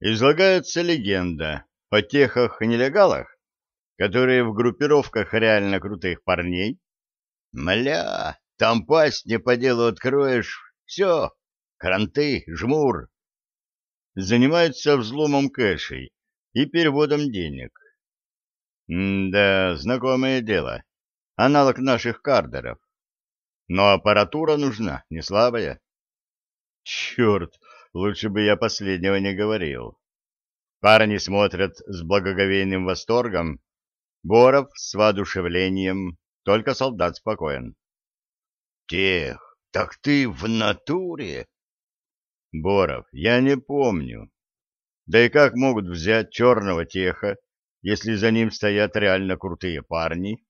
излагается легенда о техах-нелегалах, которые в группировках реально крутых парней. Мля, там пасть не по делу откроешь, все, кранты, жмур. Занимаются взломом кэшей и переводом денег. М да, знакомое дело, аналог наших кардеров. Но аппаратура нужна, не слабая. Черт, лучше бы я последнего не говорил. Парни смотрят с благоговейным восторгом, Боров с воодушевлением, только солдат спокоен. «Тех, так ты в натуре!» «Боров, я не помню. Да и как могут взять черного теха, если за ним стоят реально крутые парни?»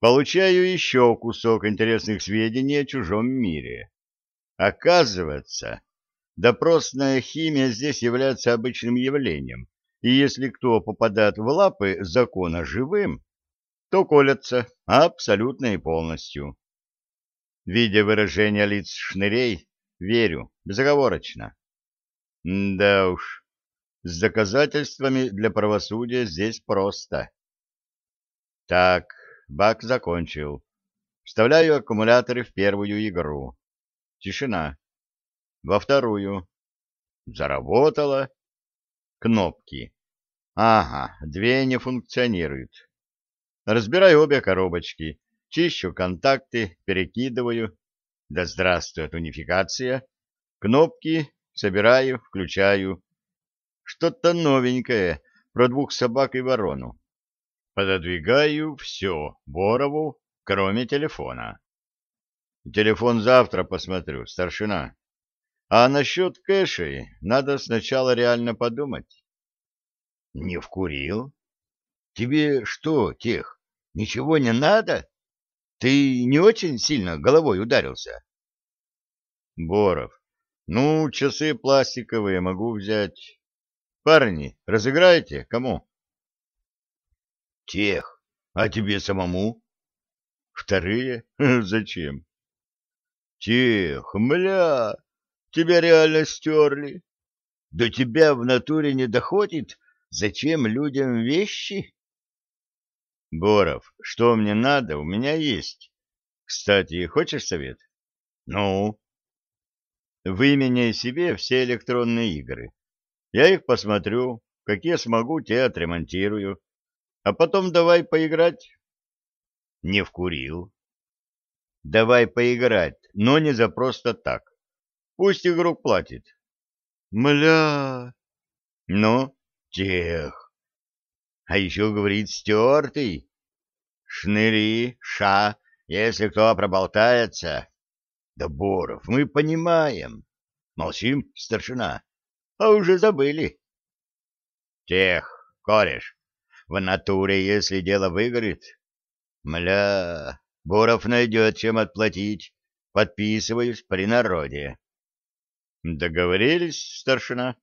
Получаю еще кусок интересных сведений о чужом мире. Оказывается, допросная химия здесь является обычным явлением, и если кто попадает в лапы закона живым, то колется абсолютно и полностью. Видя выражение лиц шнырей, верю, безоговорочно. М да уж, с доказательствами для правосудия здесь просто. Так, бак закончил. Вставляю аккумуляторы в первую игру. Тишина. Во вторую. Заработала. Кнопки. Ага, две не функционируют. Разбираю обе коробочки, чищу контакты, перекидываю. Да здравствует унификация. Кнопки собираю, включаю. Что-то новенькое про двух собак и ворону. Пододвигаю все Борову, кроме телефона. Телефон завтра посмотрю, старшина. А насчет кэшей надо сначала реально подумать. Не вкурил? Тебе что, тех, ничего не надо? Ты не очень сильно головой ударился? Боров. Ну, часы пластиковые могу взять. Парни, разыграйте, кому? Тех, а тебе самому? Вторые? Зачем? Тих, мля, тебя реально стерли. До тебя в натуре не доходит, зачем людям вещи? Боров, что мне надо, у меня есть. Кстати, хочешь совет? Ну? Выменяй себе все электронные игры. Я их посмотрю, какие смогу, те отремонтирую. А потом давай поиграть. Не вкурил давай поиграть, но не за просто так. Пусть игрок платит. Мля. Ну, тех. А еще говорит стертый. Шныри, ша, если кто проболтается. Да, Боров, мы понимаем. Молчим, старшина. А уже забыли. Тех, кореш, в натуре, если дело выиграет. Мля. Буров найдет, чем отплатить. Подписываюсь при народе. Договорились, старшина?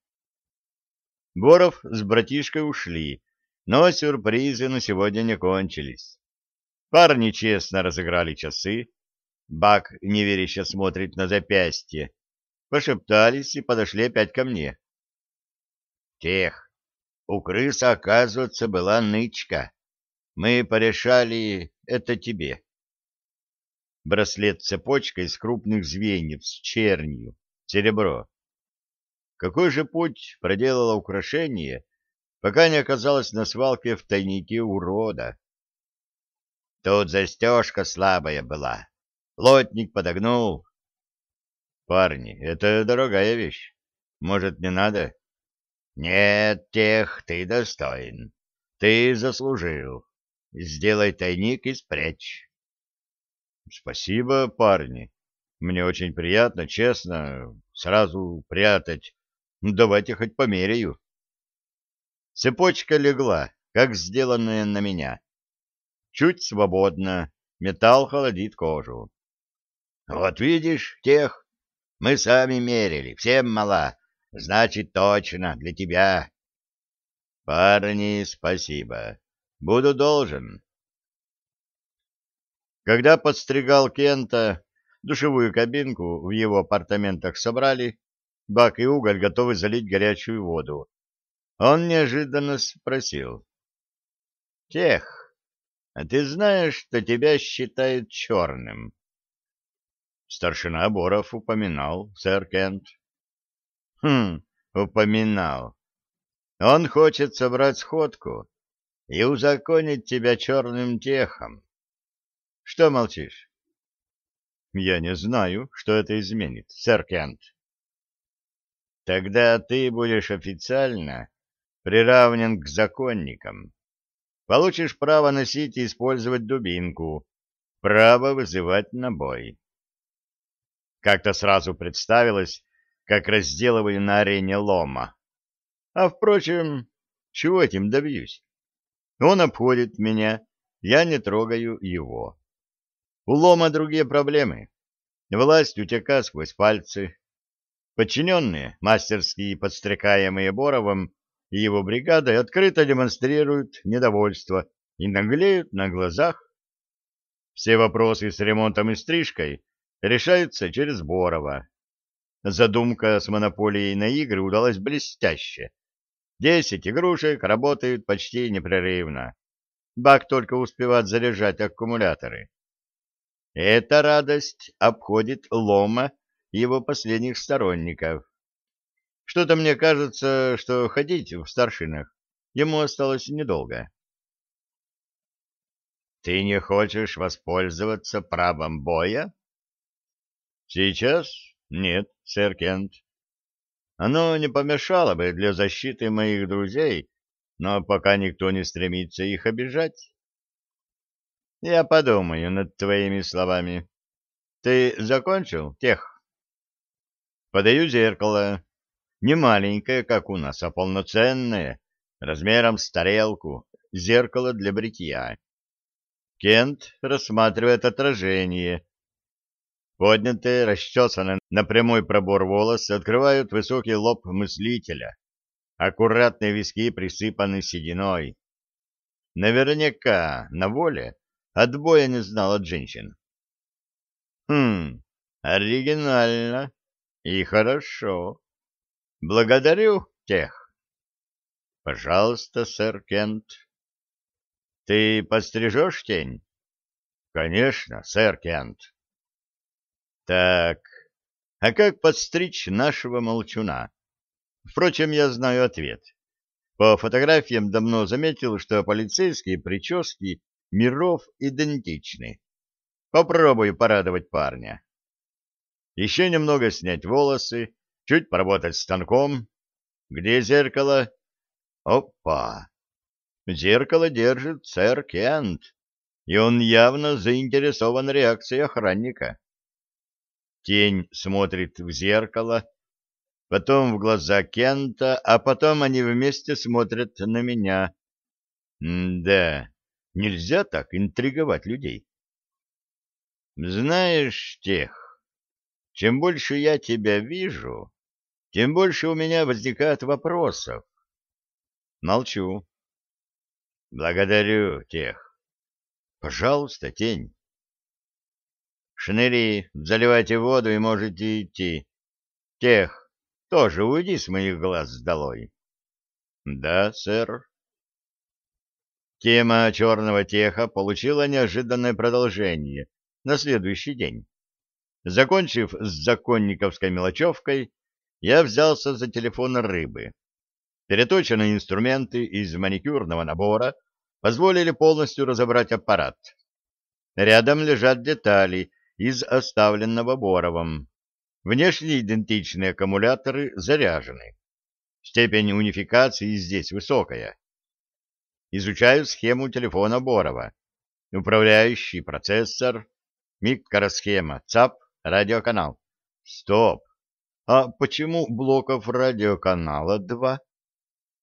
Боров с братишкой ушли, но сюрпризы на сегодня не кончились. Парни честно разыграли часы. Бак неверяще смотрит на запястье. Пошептались и подошли опять ко мне. Тех, у крысы, оказывается, была нычка. Мы порешали это тебе браслет цепочкой из крупных звеньев с чернью, серебро. Какой же путь проделало украшение, пока не оказалось на свалке в тайнике урода? Тут застежка слабая была. Лотник подогнул. Парни, это дорогая вещь. Может, не надо? Нет, тех ты достоин. Ты заслужил. Сделай тайник и спрячь. Спасибо, парни. Мне очень приятно, честно. Сразу прятать. Ну, давайте хоть померяю. Цепочка легла, как сделанная на меня. Чуть свободно. Металл холодит кожу. Вот видишь тех? Мы сами мерили. Всем мало. Значит, точно, для тебя. Парни, спасибо. Буду должен. Когда подстригал Кента, душевую кабинку в его апартаментах собрали, бак и уголь готовы залить горячую воду. Он неожиданно спросил. — Тех, а ты знаешь, что тебя считают черным? Старшина Боров упоминал, сэр Кент. — Хм, упоминал. Он хочет собрать сходку и узаконить тебя черным техом. Что молчишь? Я не знаю, что это изменит, сэр Кент. Тогда ты будешь официально приравнен к законникам. Получишь право носить и использовать дубинку, право вызывать на бой. Как-то сразу представилось, как разделываю на арене лома. А, впрочем, чего этим добьюсь? Он обходит меня, я не трогаю его. У Лома другие проблемы. Власть утека сквозь пальцы. Подчиненные, мастерские подстрекаемые Боровым и его бригадой, открыто демонстрируют недовольство и наглеют на глазах. Все вопросы с ремонтом и стрижкой решаются через Борова. Задумка с монополией на игры удалась блестяще. Десять игрушек работают почти непрерывно. Бак только успевает заряжать аккумуляторы. Эта радость обходит лома и его последних сторонников. Что-то мне кажется, что ходить в старшинах ему осталось недолго. Ты не хочешь воспользоваться правом боя? Сейчас нет, сэр Кент. Оно не помешало бы для защиты моих друзей, но пока никто не стремится их обижать. Я подумаю над твоими словами. Ты закончил, тех? Подаю зеркало. Не маленькое, как у нас, а полноценное, размером с тарелку, зеркало для бритья. Кент рассматривает отражение. Поднятые, расчесанные на прямой пробор волосы открывают высокий лоб мыслителя. Аккуратные виски присыпаны сединой. Наверняка на воле Отбоя не знал от женщин. Хм, оригинально и хорошо. Благодарю тех. Пожалуйста, сэр Кент. Ты пострижешь тень? Конечно, сэр Кент. Так, а как подстричь нашего молчуна? Впрочем, я знаю ответ. По фотографиям давно заметил, что полицейские прически миров идентичны. Попробую порадовать парня. Еще немного снять волосы, чуть поработать станком. Где зеркало? Опа! Зеркало держит сэр Кент, и он явно заинтересован реакцией охранника. Тень смотрит в зеркало, потом в глаза Кента, а потом они вместе смотрят на меня. М да, Нельзя так интриговать людей. Знаешь, тех, чем больше я тебя вижу, тем больше у меня возникает вопросов. Молчу. Благодарю, тех. Пожалуйста, тень. Шныри, заливайте воду и можете идти. Тех, тоже уйди с моих глаз долой. Да, сэр. Тема черного теха получила неожиданное продолжение на следующий день. Закончив с законниковской мелочевкой, я взялся за телефон рыбы. Переточенные инструменты из маникюрного набора позволили полностью разобрать аппарат. Рядом лежат детали из оставленного Боровым. Внешне идентичные аккумуляторы заряжены. Степень унификации здесь высокая изучаю схему телефона Борова, управляющий процессор, микросхема, ЦАП, радиоканал. Стоп! А почему блоков радиоканала два?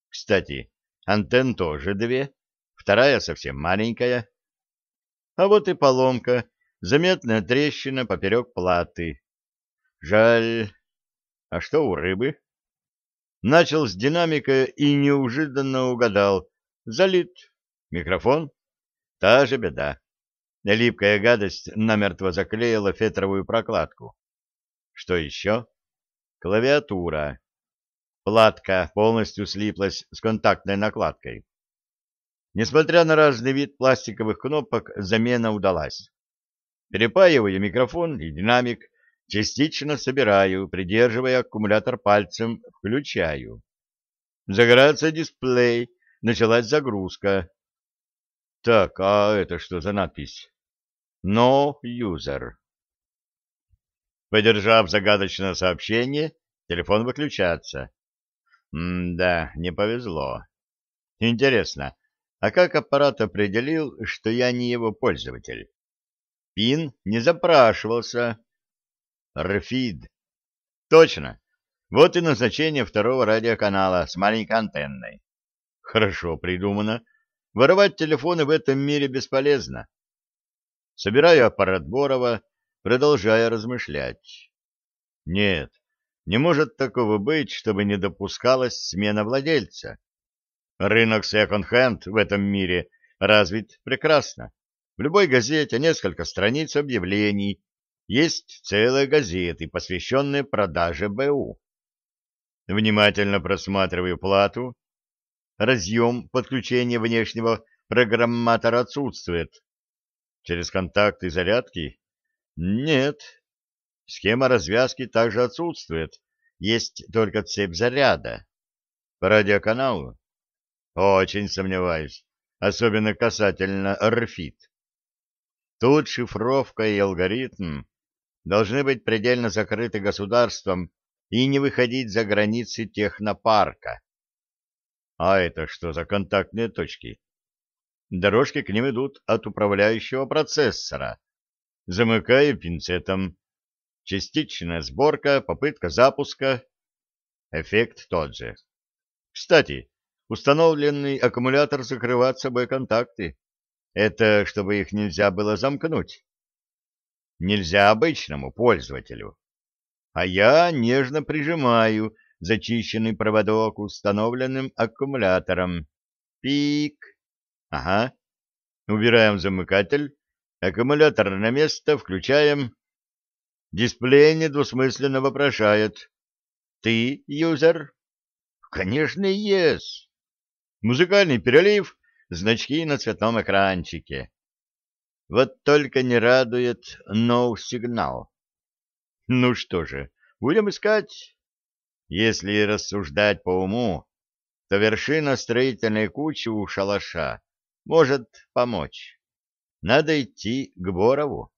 Кстати, антенн тоже две, вторая совсем маленькая. А вот и поломка, заметная трещина поперек платы. Жаль. А что у рыбы? Начал с динамика и неожиданно угадал, Залит. Микрофон. Та же беда. Липкая гадость намертво заклеила фетровую прокладку. Что еще? Клавиатура. Платка полностью слиплась с контактной накладкой. Несмотря на разный вид пластиковых кнопок, замена удалась. Перепаиваю микрофон и динамик, частично собираю, придерживая аккумулятор пальцем, включаю. Загорается дисплей, началась загрузка. Так, а это что за надпись? No user. Подержав загадочное сообщение, телефон выключается. М да, не повезло. Интересно, а как аппарат определил, что я не его пользователь? Пин не запрашивался. РФИД. Точно. Вот и назначение второго радиоканала с маленькой антенной. Хорошо придумано. Воровать телефоны в этом мире бесполезно. Собираю аппарат Борова, продолжая размышлять. Нет, не может такого быть, чтобы не допускалась смена владельца. Рынок секонд-хенд в этом мире развит прекрасно. В любой газете несколько страниц объявлений. Есть целые газеты, посвященные продаже БУ. Внимательно просматриваю плату Разъем подключения внешнего программатора отсутствует. Через контакты зарядки? Нет. Схема развязки также отсутствует. Есть только цепь заряда. По радиоканалу? Очень сомневаюсь. Особенно касательно РФИД. Тут шифровка и алгоритм должны быть предельно закрыты государством и не выходить за границы технопарка. А это что за контактные точки? Дорожки к ним идут от управляющего процессора, Замыкаю пинцетом. Частичная сборка, попытка запуска. Эффект тот же. Кстати, установленный аккумулятор закрывает собой контакты. Это чтобы их нельзя было замкнуть. Нельзя обычному пользователю. А я нежно прижимаю зачищенный проводок установленным аккумулятором. Пик. Ага. Убираем замыкатель. Аккумулятор на место. Включаем. Дисплей недвусмысленно вопрошает. Ты юзер? Конечно, ес. Yes. Музыкальный перелив, значки на цветном экранчике. Вот только не радует no сигнал. Ну что же, будем искать. Если рассуждать по уму, то вершина строительной кучи у шалаша может помочь. Надо идти к Борову.